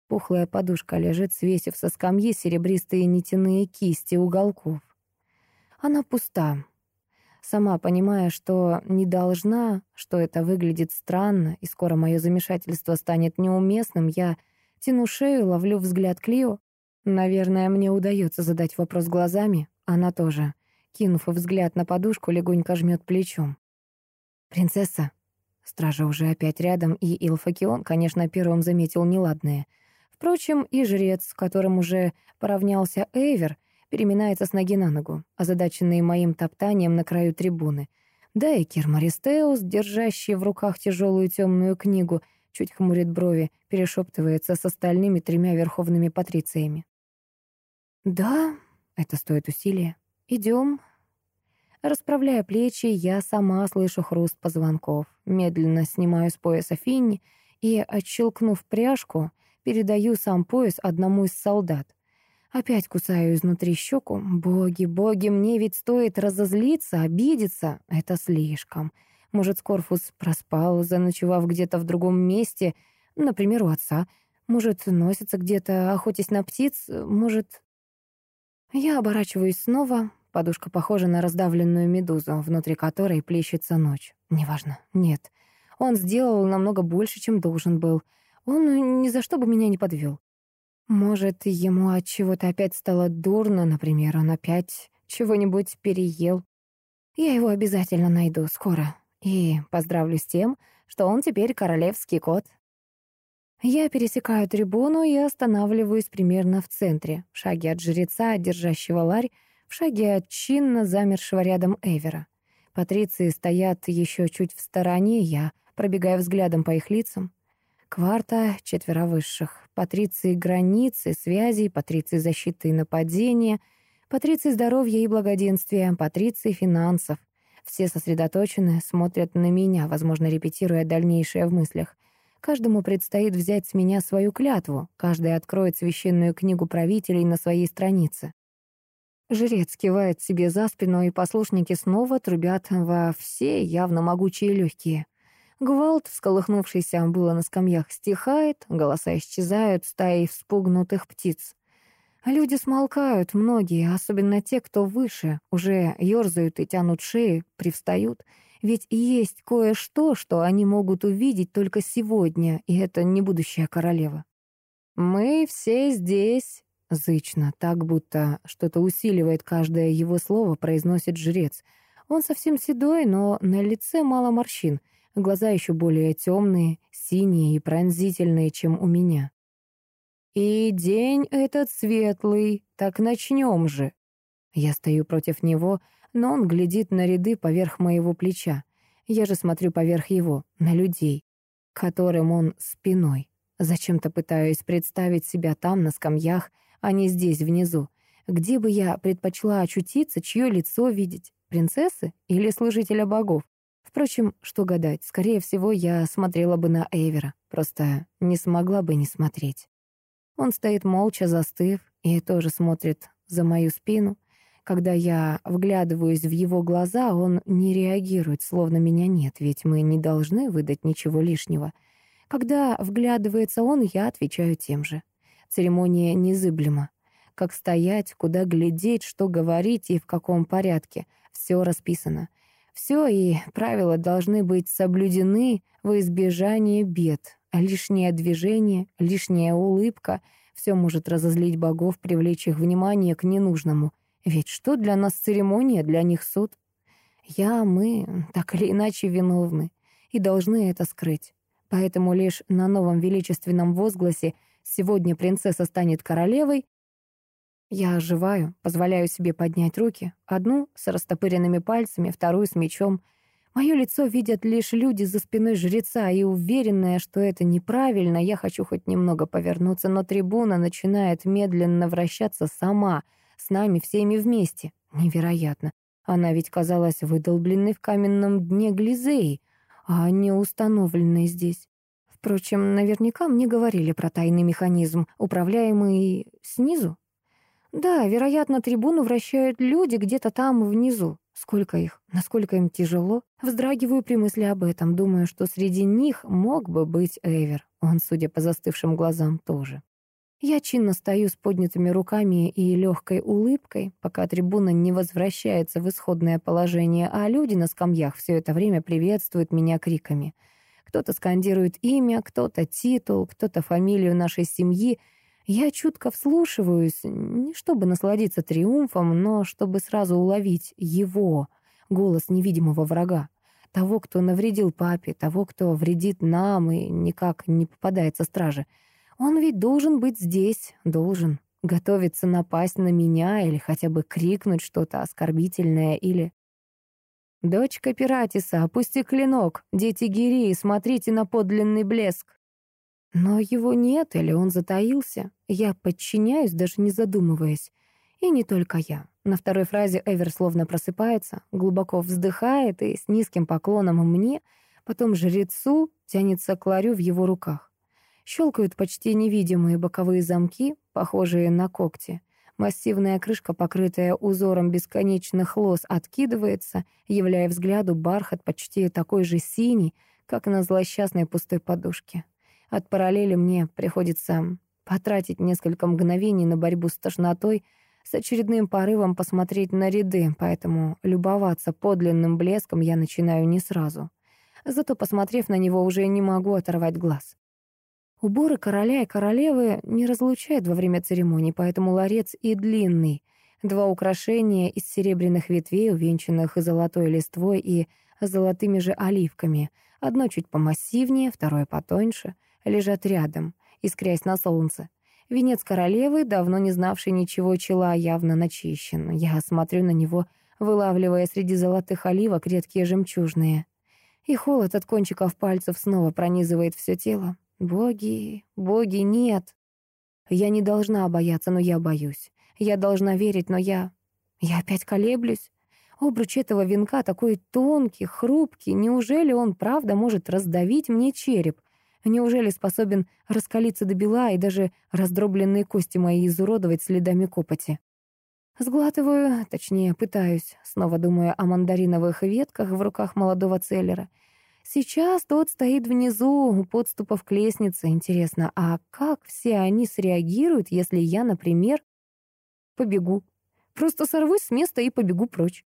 Пухлая подушка лежит, свесив со скамьи серебристые нитяные кисти уголков. Она пуста. Сама понимая, что не должна, что это выглядит странно, и скоро мое замешательство станет неуместным, я тяну шею, ловлю взгляд Клио. Наверное, мне удается задать вопрос глазами. Она тоже. Кинув взгляд на подушку, легонько жмет плечом. «Принцесса». Стража уже опять рядом, и Илфакион, конечно, первым заметил неладное. Впрочем, и жрец, с которым уже поравнялся Эйвер, переминается с ноги на ногу, озадаченный моим топтанием на краю трибуны. Да и Кирмаристеус, держащий в руках тяжелую темную книгу, чуть хмурит брови, перешептывается с остальными тремя верховными патрициями. «Да, это стоит усилия. Идем, Расправляя плечи, я сама слышу хруст позвонков. Медленно снимаю с пояса финни и, отщелкнув пряжку, передаю сам пояс одному из солдат. Опять кусаю изнутри щеку. Боги, боги, мне ведь стоит разозлиться, обидеться. Это слишком. Может, Скорфус проспал, заночевав где-то в другом месте, например, у отца. Может, носится где-то, охотясь на птиц. Может... Я оборачиваюсь снова. Подушка похожа на раздавленную медузу, внутри которой плещется ночь. Неважно. Нет. Он сделал намного больше, чем должен был. Он ни за что бы меня не подвел. Может, ему от чего-то опять стало дурно, например, он опять чего-нибудь переел. Я его обязательно найду скоро. И поздравлю с тем, что он теперь королевский кот. Я пересекаю трибуну и останавливаюсь примерно в центре, в шаге от жреца, держащего ларь, в шаге от чинно замершего рядом Эвера. Патриции стоят еще чуть в стороне, я пробегаю взглядом по их лицам. Кварта, четверо высших. Патриции границы, связей, патриции защиты и нападения, патриции здоровья и благоденствия, патриции финансов. Все сосредоточены, смотрят на меня, возможно, репетируя дальнейшее в мыслях. Каждому предстоит взять с меня свою клятву, каждый откроет священную книгу правителей на своей странице. Жрец кивает себе за спину, и послушники снова трубят во все явно могучие легкие. Гвалт, всколыхнувшийся было на скамьях, стихает, голоса исчезают, стаи вспугнутых птиц. Люди смолкают, многие, особенно те, кто выше, уже ёрзают и тянут шеи, привстают. Ведь есть кое-что, что они могут увидеть только сегодня, и это не будущая королева. «Мы все здесь», — зычно, так будто что-то усиливает каждое его слово, произносит жрец. Он совсем седой, но на лице мало морщин — глаза еще более темные, синие и пронзительные, чем у меня. «И день этот светлый, так начнем же!» Я стою против него, но он глядит на ряды поверх моего плеча. Я же смотрю поверх его, на людей, которым он спиной. Зачем-то пытаюсь представить себя там, на скамьях, а не здесь, внизу. Где бы я предпочла очутиться, чье лицо видеть? Принцессы или служителя богов? Впрочем, что гадать, скорее всего, я смотрела бы на Эвера, просто не смогла бы не смотреть. Он стоит молча, застыв, и тоже смотрит за мою спину. Когда я вглядываюсь в его глаза, он не реагирует, словно меня нет, ведь мы не должны выдать ничего лишнего. Когда вглядывается он, я отвечаю тем же. Церемония незыблема. Как стоять, куда глядеть, что говорить и в каком порядке. Все расписано. Все и правила должны быть соблюдены во избежание бед. Лишнее движение, лишняя улыбка — все может разозлить богов, привлечь их внимание к ненужному. Ведь что для нас церемония, для них суд? Я, мы, так или иначе виновны и должны это скрыть. Поэтому лишь на новом величественном возгласе «Сегодня принцесса станет королевой» Я оживаю, позволяю себе поднять руки. Одну с растопыренными пальцами, вторую с мечом. Мое лицо видят лишь люди за спиной жреца, и уверенная, что это неправильно, я хочу хоть немного повернуться, но трибуна начинает медленно вращаться сама, с нами всеми вместе. Невероятно. Она ведь казалась выдолбленной в каменном дне Глизеи, а не установленной здесь. Впрочем, наверняка мне говорили про тайный механизм, управляемый снизу. Да, вероятно, трибуну вращают люди где-то там внизу. Сколько их? Насколько им тяжело? Вздрагиваю при мысли об этом. Думаю, что среди них мог бы быть Эвер. Он, судя по застывшим глазам, тоже. Я чинно стою с поднятыми руками и легкой улыбкой, пока трибуна не возвращается в исходное положение, а люди на скамьях все это время приветствуют меня криками. Кто-то скандирует имя, кто-то титул, кто-то фамилию нашей семьи — я чутко вслушиваюсь, не чтобы насладиться триумфом, но чтобы сразу уловить его, голос невидимого врага. Того, кто навредил папе, того, кто вредит нам и никак не попадается страже. Он ведь должен быть здесь, должен. Готовиться напасть на меня или хотя бы крикнуть что-то оскорбительное или... «Дочка Пиратиса, опусти клинок! Дети Гирии, смотрите на подлинный блеск!» Но его нет или он затаился. Я подчиняюсь, даже не задумываясь. И не только я. На второй фразе Эвер словно просыпается, глубоко вздыхает и с низким поклоном мне, потом жрецу, тянется к ларю в его руках. Щелкают почти невидимые боковые замки, похожие на когти. Массивная крышка, покрытая узором бесконечных лос, откидывается, являя взгляду бархат почти такой же синий, как на злосчастной пустой подушке. От параллели мне приходится потратить несколько мгновений на борьбу с тошнотой, с очередным порывом посмотреть на ряды, поэтому любоваться подлинным блеском я начинаю не сразу. Зато, посмотрев на него, уже не могу оторвать глаз. Уборы короля и королевы не разлучают во время церемонии, поэтому ларец и длинный. Два украшения из серебряных ветвей, увенчанных золотой листвой и золотыми же оливками. Одно чуть помассивнее, второе потоньше, лежат рядом, искрясь на солнце. Венец королевы, давно не знавший ничего чела, явно начищен. Я смотрю на него, вылавливая среди золотых оливок редкие жемчужные. И холод от кончиков пальцев снова пронизывает все тело. Боги, боги, нет. Я не должна бояться, но я боюсь. Я должна верить, но я... Я опять колеблюсь. Обруч этого венка такой тонкий, хрупкий. Неужели он правда может раздавить мне череп? Неужели способен раскалиться до бела и даже раздробленные кости мои изуродовать следами копоти? Сглатываю, точнее, пытаюсь, снова думая о мандариновых ветках в руках молодого целлера — Сейчас тот стоит внизу, у подступов к лестнице. Интересно, а как все они среагируют, если я, например, побегу? Просто сорвусь с места и побегу прочь.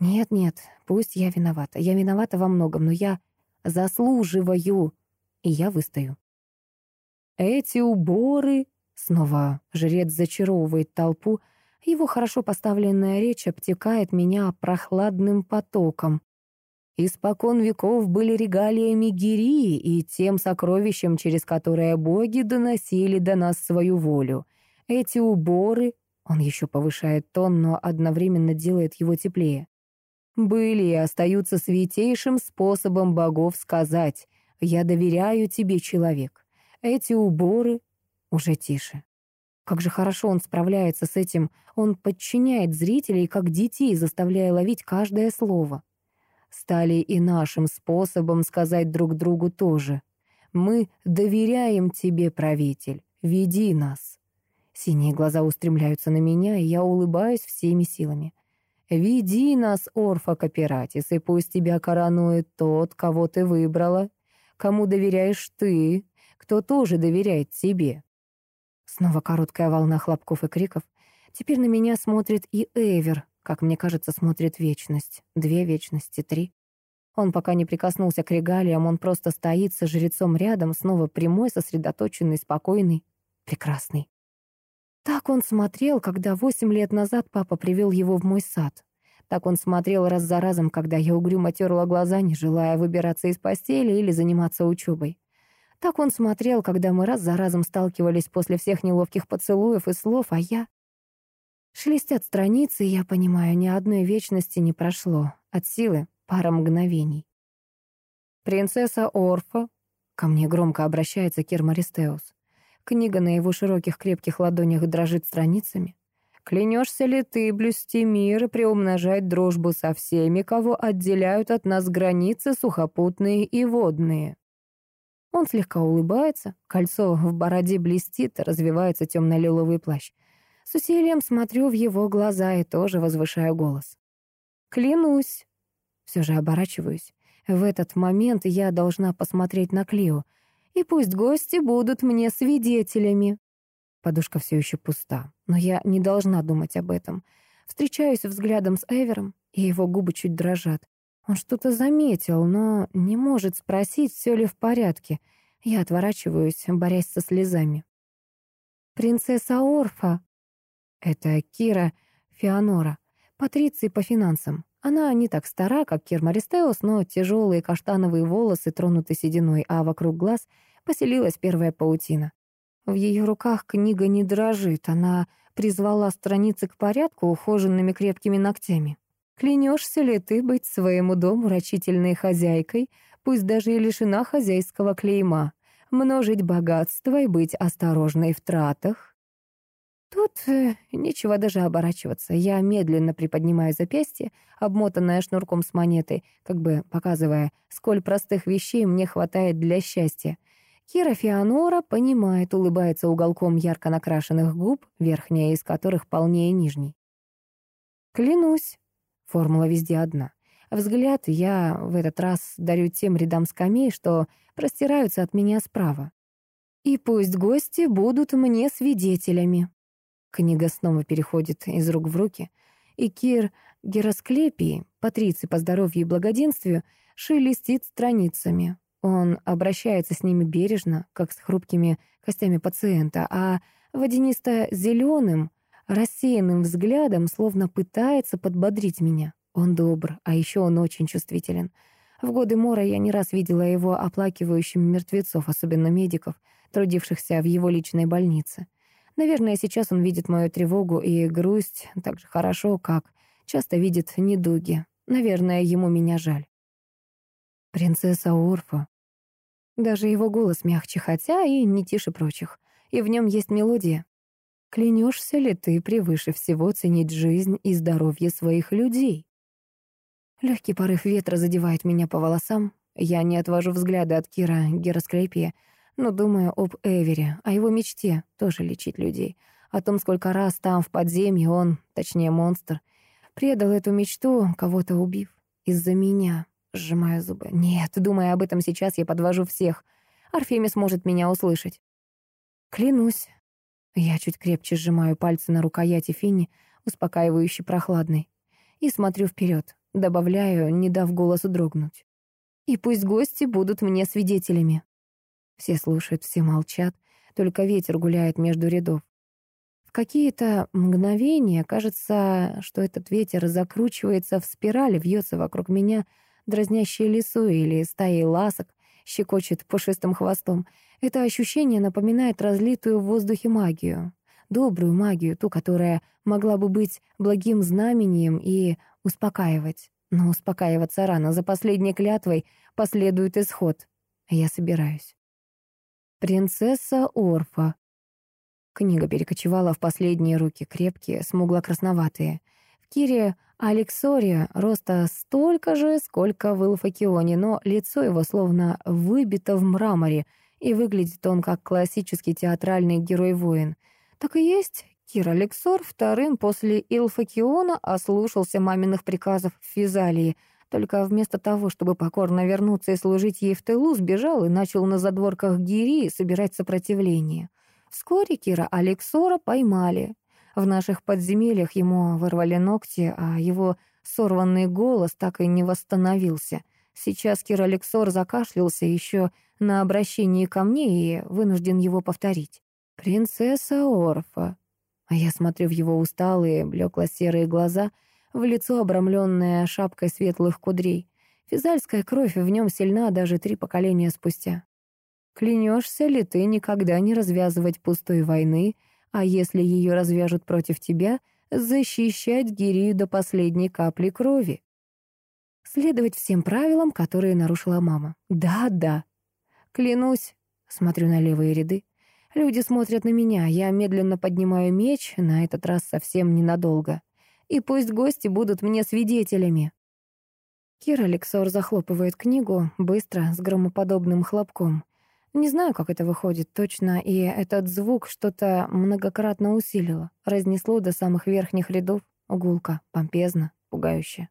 Нет-нет, пусть я виновата. Я виновата во многом, но я заслуживаю, и я выстою. Эти уборы... Снова жрец зачаровывает толпу. Его хорошо поставленная речь обтекает меня прохладным потоком испокон веков были регалиями Гирии и тем сокровищем, через которое боги доносили до нас свою волю. Эти уборы, он еще повышает тон, но одновременно делает его теплее, были и остаются святейшим способом богов сказать «Я доверяю тебе, человек». Эти уборы уже тише. Как же хорошо он справляется с этим. Он подчиняет зрителей, как детей, заставляя ловить каждое слово стали и нашим способом сказать друг другу тоже. «Мы доверяем тебе, правитель, веди нас». Синие глаза устремляются на меня, и я улыбаюсь всеми силами. «Веди нас, Орфа Капиратис, и пусть тебя коронует тот, кого ты выбрала, кому доверяешь ты, кто тоже доверяет тебе». Снова короткая волна хлопков и криков. Теперь на меня смотрит и Эвер, как мне кажется, смотрит вечность. Две вечности, три. Он пока не прикоснулся к регалиям, он просто стоит со жрецом рядом, снова прямой, сосредоточенный, спокойный, прекрасный. Так он смотрел, когда восемь лет назад папа привел его в мой сад. Так он смотрел раз за разом, когда я угрюмо терла глаза, не желая выбираться из постели или заниматься учебой. Так он смотрел, когда мы раз за разом сталкивались после всех неловких поцелуев и слов, а я... Шелестят страницы, и я понимаю, ни одной вечности не прошло. От силы пара мгновений. «Принцесса Орфа», — ко мне громко обращается Кир Маристеус. Книга на его широких крепких ладонях дрожит страницами. «Клянешься ли ты блюсти мир и приумножать дружбу со всеми, кого отделяют от нас границы сухопутные и водные?» Он слегка улыбается, кольцо в бороде блестит, развивается темно-лиловый плащ. С усилием смотрю в его глаза и тоже возвышаю голос. «Клянусь!» Все же оборачиваюсь. В этот момент я должна посмотреть на Клио. И пусть гости будут мне свидетелями. Подушка все еще пуста, но я не должна думать об этом. Встречаюсь взглядом с Эвером, и его губы чуть дрожат. Он что-то заметил, но не может спросить, все ли в порядке. Я отворачиваюсь, борясь со слезами. «Принцесса Орфа!» Это Кира Фианора, патриция по финансам. Она не так стара, как Кир Маристеус, но тяжелые каштановые волосы тронуты сединой, а вокруг глаз поселилась первая паутина. В ее руках книга не дрожит, она призвала страницы к порядку ухоженными крепкими ногтями. Клянешься ли ты быть своему дому рачительной хозяйкой, пусть даже и лишена хозяйского клейма, множить богатство и быть осторожной в тратах, Тут э, нечего даже оборачиваться. Я медленно приподнимаю запястье, обмотанное шнурком с монетой, как бы показывая, сколь простых вещей мне хватает для счастья. Кира Фианора понимает, улыбается уголком ярко накрашенных губ, верхняя из которых полнее нижней. Клянусь, формула везде одна. Взгляд я в этот раз дарю тем рядам скамей, что простираются от меня справа. И пусть гости будут мне свидетелями. Книга снова переходит из рук в руки, и Кир Геросклепий, патриций по здоровью и благоденствию, шелестит страницами. Он обращается с ними бережно, как с хрупкими костями пациента, а водянисто-зеленым, рассеянным взглядом словно пытается подбодрить меня. Он добр, а еще он очень чувствителен. В годы мора я не раз видела его оплакивающим мертвецов, особенно медиков, трудившихся в его личной больнице. Наверное, сейчас он видит мою тревогу и грусть так же хорошо, как часто видит недуги. Наверное, ему меня жаль. Принцесса Орфа. Даже его голос мягче, хотя и не тише прочих. И в нем есть мелодия. Клянешься ли ты превыше всего ценить жизнь и здоровье своих людей? Легкий порыв ветра задевает меня по волосам. Я не отвожу взгляда от Кира Геросклепия, но думаю об Эвере, о его мечте тоже лечить людей, о том, сколько раз там, в подземье, он, точнее монстр, предал эту мечту, кого-то убив. Из-за меня. Сжимаю зубы. Нет, думая об этом сейчас, я подвожу всех. Арфемис может меня услышать. Клянусь. Я чуть крепче сжимаю пальцы на рукояти Финни, успокаивающе прохладной, и смотрю вперед. Добавляю, не дав голосу дрогнуть. И пусть гости будут мне свидетелями. Все слушают, все молчат, только ветер гуляет между рядов. В какие-то мгновения кажется, что этот ветер закручивается в спирали, вьется вокруг меня, дразнящей лесу или стаей ласок, щекочет пушистым хвостом. Это ощущение напоминает разлитую в воздухе магию. Добрую магию, ту, которая могла бы быть благим знамением и успокаивать. Но успокаиваться рано, за последней клятвой последует исход. Я собираюсь. «Принцесса Орфа». Книга перекочевала в последние руки, крепкие, смугло-красноватые. Кире Алексория роста столько же, сколько в Илфакионе, но лицо его словно выбито в мраморе, и выглядит он как классический театральный герой-воин. Так и есть, Кир Алексор вторым после Илфакиона ослушался маминых приказов в Физалии, только вместо того, чтобы покорно вернуться и служить ей в тылу, сбежал и начал на задворках Гирии собирать сопротивление. Вскоре Кира Алексора поймали. В наших подземельях ему вырвали ногти, а его сорванный голос так и не восстановился. Сейчас Кир Алексор закашлялся еще на обращении ко мне и вынужден его повторить. «Принцесса Орфа, а я смотрю в его усталые, блекло-серые глаза, в лицо, обрамленное шапкой светлых кудрей. Физальская кровь в нем сильна даже три поколения спустя. Клянешься ли ты никогда не развязывать пустой войны, а если ее развяжут против тебя, защищать Гирию до последней капли крови? Следовать всем правилам, которые нарушила мама. Да, да. Клянусь, смотрю на левые ряды. Люди смотрят на меня, я медленно поднимаю меч, на этот раз совсем ненадолго. И пусть гости будут мне свидетелями. Кир Алексор захлопывает книгу, быстро, с громоподобным хлопком. Не знаю, как это выходит точно, и этот звук что-то многократно усилило, разнесло до самых верхних рядов, гулко, помпезно, пугающе.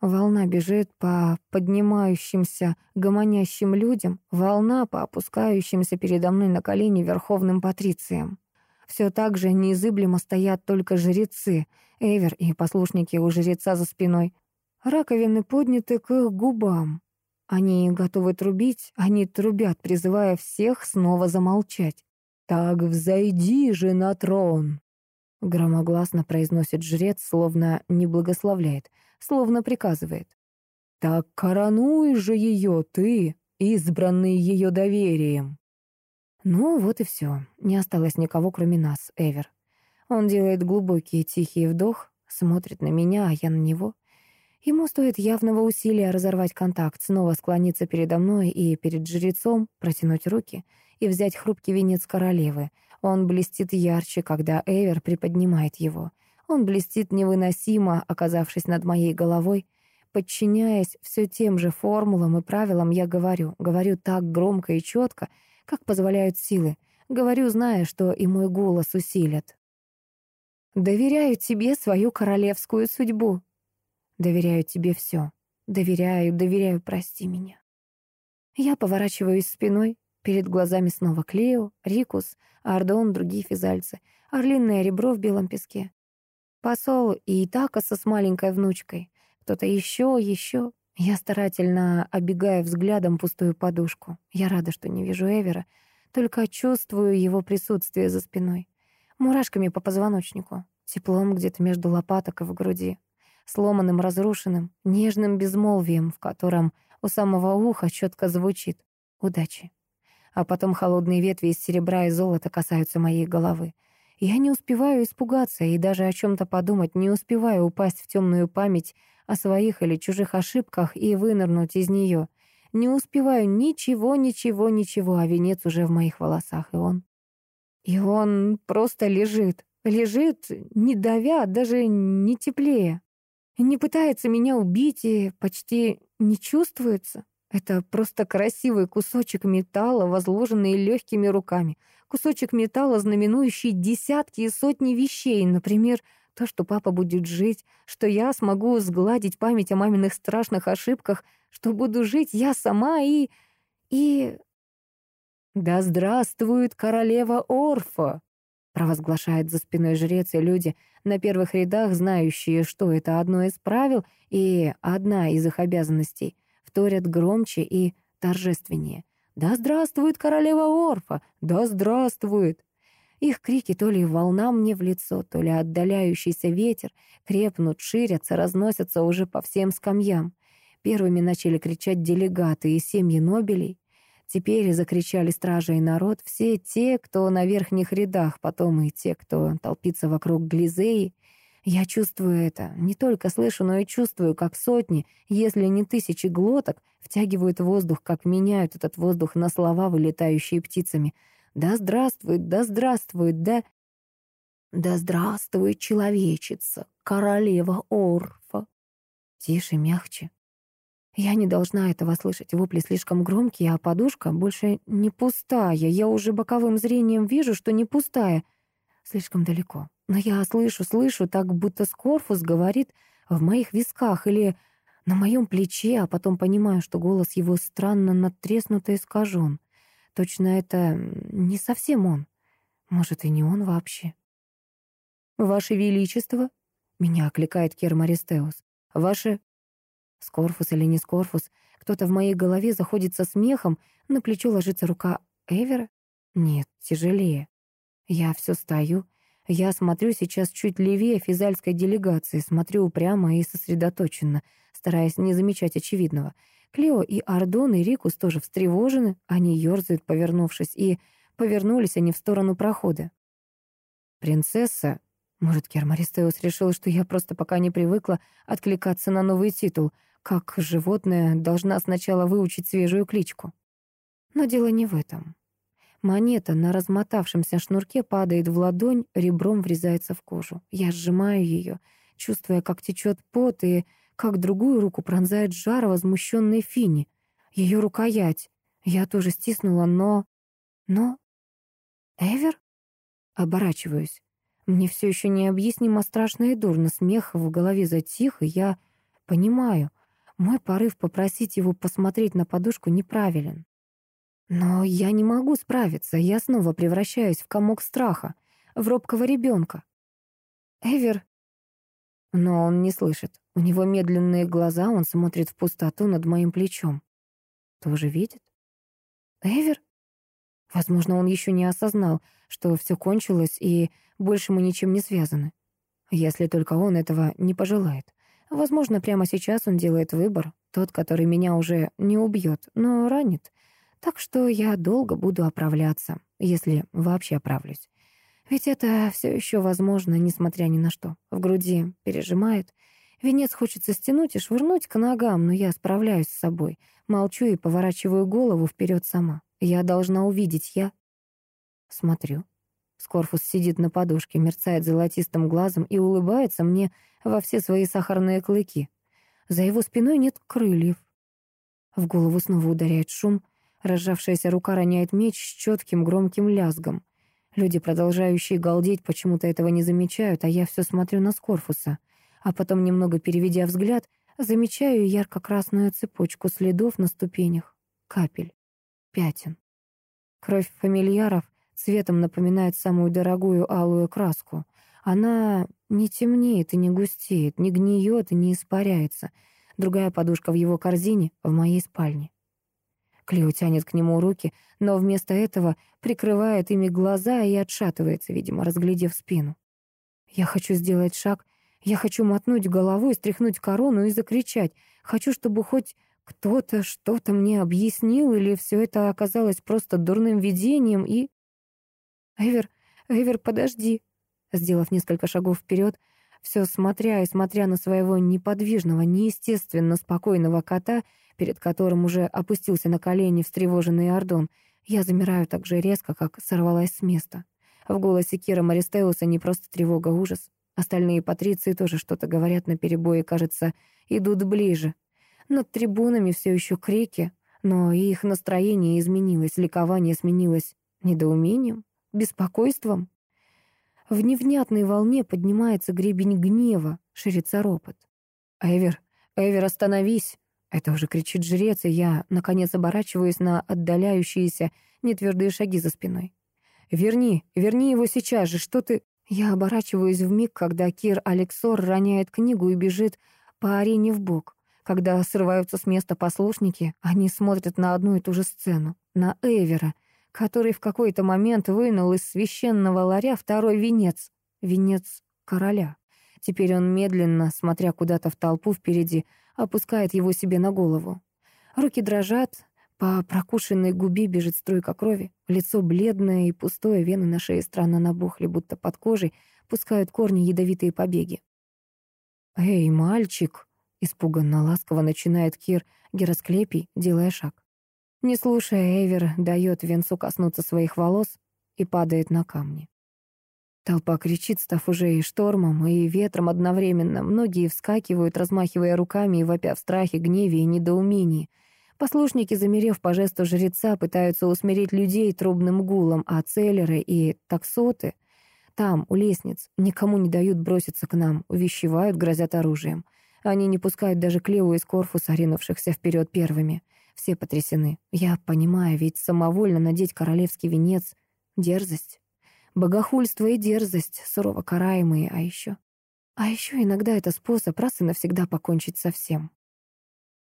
Волна бежит по поднимающимся, гомонящим людям, волна по опускающимся передо мной на колени верховным патрициям. Все так же неизыблемо стоят только жрецы, Эвер и послушники у жреца за спиной. Раковины подняты к их губам. Они готовы трубить, они трубят, призывая всех снова замолчать. «Так взойди же на трон!» Громогласно произносит жрец, словно не благословляет — словно приказывает. «Так коронуй же ее ты, избранный ее доверием!» Ну, вот и все. Не осталось никого, кроме нас, Эвер. Он делает глубокий тихий вдох, смотрит на меня, а я на него. Ему стоит явного усилия разорвать контакт, снова склониться передо мной и перед жрецом, протянуть руки и взять хрупкий венец королевы. Он блестит ярче, когда Эвер приподнимает его. Он блестит невыносимо, оказавшись над моей головой. Подчиняясь все тем же формулам и правилам, я говорю, говорю так громко и четко, как позволяют силы. Говорю, зная, что и мой голос усилят. Доверяю тебе свою королевскую судьбу. Доверяю тебе все. Доверяю, доверяю, прости меня. Я поворачиваюсь спиной. Перед глазами снова Клео, Рикус, Ардон, другие физальцы. Орлиное ребро в белом песке. Посол и Такаса с маленькой внучкой. Кто-то еще, еще. Я старательно оббегаю взглядом пустую подушку. Я рада, что не вижу Эвера, только чувствую его присутствие за спиной. Мурашками по позвоночнику, теплом где-то между лопаток и в груди, сломанным, разрушенным, нежным безмолвием, в котором у самого уха четко звучит «удачи». А потом холодные ветви из серебра и золота касаются моей головы. Я не успеваю испугаться и даже о чем-то подумать, не успеваю упасть в темную память о своих или чужих ошибках и вынырнуть из нее. Не успеваю ничего, ничего, ничего, а венец уже в моих волосах, и он... И он просто лежит, лежит, не давя, даже не теплее. Не пытается меня убить и почти не чувствуется. Это просто красивый кусочек металла, возложенный легкими руками. Кусочек металла, знаменующий десятки и сотни вещей, например, то, что папа будет жить, что я смогу сгладить память о маминых страшных ошибках, что буду жить я сама и... и... «Да здравствует королева Орфа!» Провозглашает за спиной жрец и люди на первых рядах, знающие, что это одно из правил и одна из их обязанностей, вторят громче и торжественнее. «Да здравствует королева Орфа! Да здравствует!» Их крики то ли волнам мне в лицо, то ли отдаляющийся ветер, крепнут, ширятся, разносятся уже по всем скамьям. Первыми начали кричать делегаты и семьи Нобелей. Теперь закричали стражи и народ, все те, кто на верхних рядах, потом и те, кто толпится вокруг Глизеи. Я чувствую это, не только слышу, но и чувствую, как сотни, если не тысячи глоток, втягивают воздух, как меняют этот воздух на слова, вылетающие птицами — да здравствует, да здравствует, да... Да здравствует человечица, королева Орфа. Тише, мягче. Я не должна этого слышать. Вопли слишком громкие, а подушка больше не пустая. Я уже боковым зрением вижу, что не пустая. Слишком далеко. Но я слышу, слышу, так будто Скорфус говорит в моих висках или на моем плече, а потом понимаю, что голос его странно надтреснут и искажен. Точно это не совсем он. Может, и не он вообще. «Ваше Величество!» — меня окликает Кермаристеус. «Ваше...» Скорфус или не Скорфус, кто-то в моей голове заходит со смехом, на плечо ложится рука Эвера? Нет, тяжелее. Я все стою. Я смотрю сейчас чуть левее физальской делегации, смотрю упрямо и сосредоточенно, стараясь не замечать очевидного — Клео и Ардон и Рикус тоже встревожены, они ерзают, повернувшись, и повернулись они в сторону прохода. «Принцесса...» Может, Кермаристеус решил, что я просто пока не привыкла откликаться на новый титул, как животное должна сначала выучить свежую кличку. Но дело не в этом. Монета на размотавшемся шнурке падает в ладонь, ребром врезается в кожу. Я сжимаю ее, чувствуя, как течет пот, и как другую руку пронзает жар возмущенной Фини. Ее рукоять. Я тоже стиснула, но... Но... Эвер? Оборачиваюсь. Мне все еще необъяснимо страшно и дурно. Смех в голове затих, и я понимаю. Мой порыв попросить его посмотреть на подушку неправилен. Но я не могу справиться. Я снова превращаюсь в комок страха, в робкого ребенка. Эвер но он не слышит. У него медленные глаза, он смотрит в пустоту над моим плечом. Тоже видит? Эвер? Возможно, он еще не осознал, что все кончилось, и больше мы ничем не связаны. Если только он этого не пожелает. Возможно, прямо сейчас он делает выбор, тот, который меня уже не убьет, но ранит. Так что я долго буду оправляться, если вообще оправлюсь. Ведь это все еще возможно, несмотря ни на что. В груди пережимает. Венец хочется стянуть и швырнуть к ногам, но я справляюсь с собой. Молчу и поворачиваю голову вперед сама. Я должна увидеть, я... Смотрю. Скорфус сидит на подушке, мерцает золотистым глазом и улыбается мне во все свои сахарные клыки. За его спиной нет крыльев. В голову снова ударяет шум. Разжавшаяся рука роняет меч с четким громким лязгом. Люди, продолжающие галдеть, почему-то этого не замечают, а я все смотрю на Скорфуса. А потом, немного переведя взгляд, замечаю ярко-красную цепочку следов на ступенях. Капель. Пятен. Кровь фамильяров цветом напоминает самую дорогую алую краску. Она не темнеет и не густеет, не гниет и не испаряется. Другая подушка в его корзине в моей спальне. Клео тянет к нему руки, но вместо этого прикрывает ими глаза и отшатывается, видимо, разглядев спину. Я хочу сделать шаг, я хочу мотнуть головой, стряхнуть корону и закричать. Хочу, чтобы хоть кто-то что-то мне объяснил, или все это оказалось просто дурным видением, и... «Эвер, Эвер, подожди!» Сделав несколько шагов вперед, все смотря и смотря на своего неподвижного, неестественно спокойного кота, перед которым уже опустился на колени встревоженный Ордон, я замираю так же резко, как сорвалась с места. В голосе Кира Маристеуса не просто тревога, ужас. Остальные патриции тоже что-то говорят на перебой и, кажется, идут ближе, над трибунами все еще крики, но их настроение изменилось, ликование сменилось недоумением, беспокойством. В невнятной волне поднимается гребень гнева, ширится ропот. «Эвер, Эвер, остановись!» Это уже кричит жрец, и я, наконец, оборачиваюсь на отдаляющиеся нетвердые шаги за спиной. «Верни, верни его сейчас же, что ты...» Я оборачиваюсь в миг, когда Кир Алексор роняет книгу и бежит по арене в бок. Когда срываются с места послушники, они смотрят на одну и ту же сцену, на Эвера, который в какой-то момент вынул из священного ларя второй венец, венец короля. Теперь он медленно, смотря куда-то в толпу впереди, опускает его себе на голову. Руки дрожат, по прокушенной губе бежит струйка крови, лицо бледное и пустое, вены на шее странно набухли, будто под кожей пускают корни ядовитые побеги. «Эй, мальчик!» Испуганно ласково начинает Кир Геросклепий, делая шаг. Не слушая, Эвер дает венцу коснуться своих волос и падает на камни. Толпа кричит, став уже и штормом, и ветром одновременно. Многие вскакивают, размахивая руками и вопя в страхе, гневе и недоумении. Послушники, замерев по жесту жреца, пытаются усмирить людей трубным гулом, а целлеры и таксоты там, у лестниц, никому не дают броситься к нам, увещевают, грозят оружием. Они не пускают даже Клео из Корфуса, ринувшихся вперед первыми. Все потрясены. Я понимаю, ведь самовольно надеть королевский венец — дерзость. Богохульство и дерзость, сурово караемые, а еще... А еще иногда это способ раз и навсегда покончить со всем.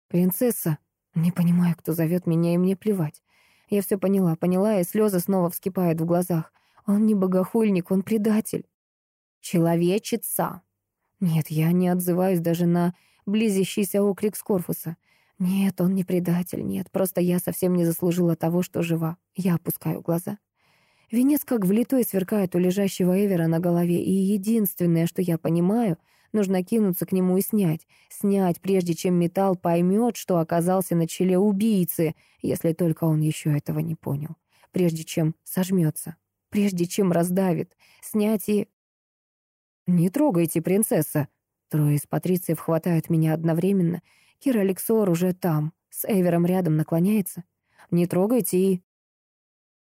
«Принцесса!» Не понимаю, кто зовет меня, и мне плевать. Я все поняла, поняла, и слезы снова вскипают в глазах. Он не богохульник, он предатель. «Человечица!» Нет, я не отзываюсь даже на близящийся окрик Скорфуса. Нет, он не предатель, нет, просто я совсем не заслужила того, что жива. Я опускаю глаза. Венец как влитой сверкает у лежащего Эвера на голове, и единственное, что я понимаю, нужно кинуться к нему и снять. Снять, прежде чем металл поймет, что оказался на челе убийцы, если только он еще этого не понял. Прежде чем сожмется, прежде чем раздавит. Снять и «Не трогайте, принцесса!» Трое из патрициев хватают меня одновременно. Кир Алексор уже там, с Эвером рядом наклоняется. «Не трогайте и...»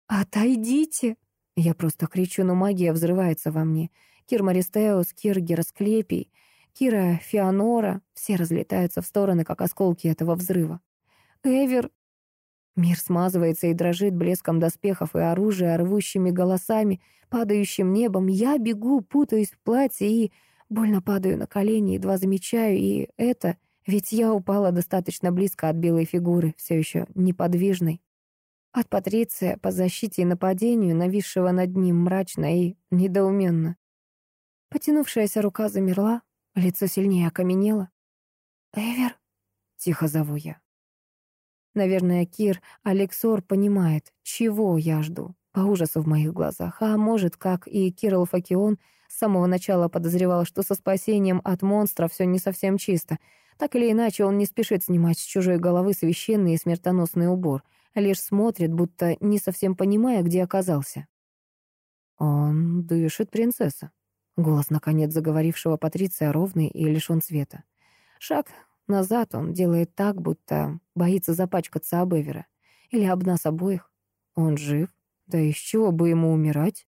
«Отойдите!» Я просто кричу, но магия взрывается во мне. Кир Маристеус, Кир Геросклепий, Кира Феонора — все разлетаются в стороны, как осколки этого взрыва. «Эвер!» Мир смазывается и дрожит блеском доспехов и оружия, рвущими голосами, падающим небом. Я бегу, путаюсь в платье и больно падаю на колени, едва замечаю, и это... Ведь я упала достаточно близко от белой фигуры, все еще неподвижной. От Патриция по защите и нападению, нависшего над ним мрачно и недоуменно. Потянувшаяся рука замерла, лицо сильнее окаменело. «Эвер?» — тихо зову я. Наверное, Кир Алексор понимает, чего я жду, по ужасу в моих глазах. А может, как и Кирилл Факион, с самого начала подозревал, что со спасением от монстра все не совсем чисто. Так или иначе, он не спешит снимать с чужой головы священный и смертоносный убор, лишь смотрит, будто не совсем понимая, где оказался. «Он дышит, принцесса», — голос, наконец, заговорившего Патриция ровный и лишен цвета. Шаг Назад он делает так, будто боится запачкаться об Эвера. Или об нас обоих? Он жив? Да из чего бы ему умирать?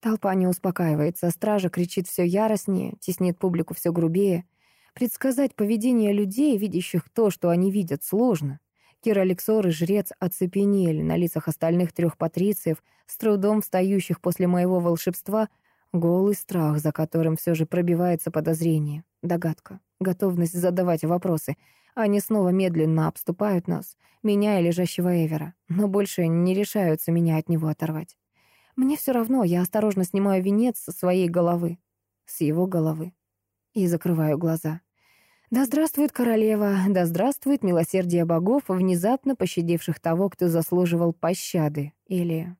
Толпа не успокаивается, стража кричит все яростнее, теснит публику все грубее. Предсказать поведение людей, видящих то, что они видят, сложно. Кир Алексор и жрец оцепенели на лицах остальных трех патрициев, с трудом встающих после моего волшебства, голый страх, за которым все же пробивается подозрение, догадка, готовность задавать вопросы. Они снова медленно обступают нас, меня и лежащего Эвера, но больше не решаются меня от него оторвать. Мне все равно, я осторожно снимаю венец со своей головы, с его головы, и закрываю глаза. Да здравствует королева, да здравствует милосердие богов, внезапно пощадивших того, кто заслуживал пощады. Или